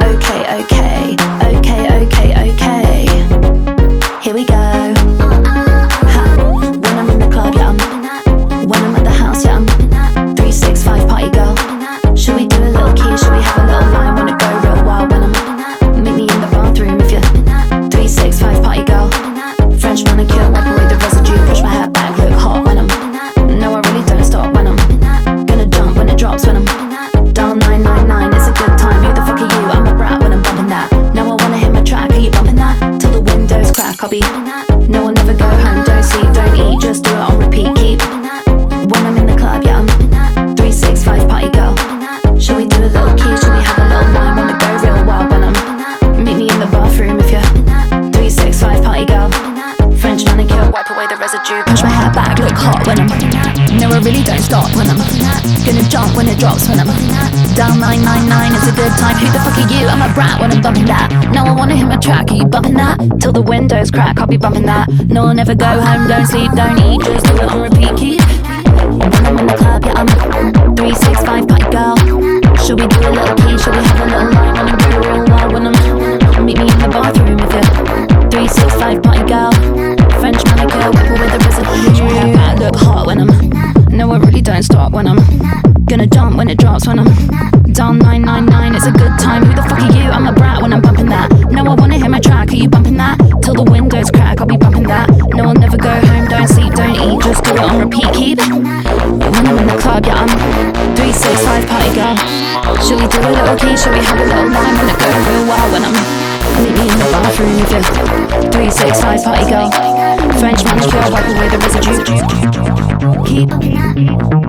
Okay, okay, okay, okay, okay. Here we go. When I'm in the club, yeah, I'm. When I'm at the house, yeah, I'm. Three, six, five, party girl. Should we do a little key? Should we have a little line? Wanna go be. No, I'll never go home, don't sleep, don't eat, just do it on repeat. Keep. When I'm in the club, yeah, I'm. 365 party girl. Should we do a little key? Should we have a little wine? Wanna go real wild when I'm. Meet me in the bathroom if you're. 365 party girl. French manicure, wipe away the residue. Push my hair back, look hot when I'm. No, I really don't stop when I'm. Gonna jump when it drops when I'm. Down 999 is a good time. Who the fuck are you? I'm a brat when I'm bumping that. No, I wanna hit my track. Are you bumping that? Till the windows crack, I'll be bumping that. No, I'll never go home, don't sleep, don't eat. Just do it on repeat. Keep. When I'm in the club, yeah, I'm 365 party girl. Should we do a little key? Should we have a little line? Wanna go real wild when I'm. Meet me in the bathroom with you. 365 party girl. It drops when I'm. Down 999, it's a good time. Who the fuck are you? I'm a brat when I'm bumping that. No, I wanna hit my track. Are you bumping that? Till the windows crack, I'll be bumping that. No, I'll never go home, don't sleep, don't eat, just do it on repeat. Keep. When I'm in the club, yeah, I'm 365 party girl. Should we do a little key? Should we have a little line? Wanna go real wild when I'm. Meet me in the bathroom if you're 365 party girl. French manicure, wipe away the residue. Keep.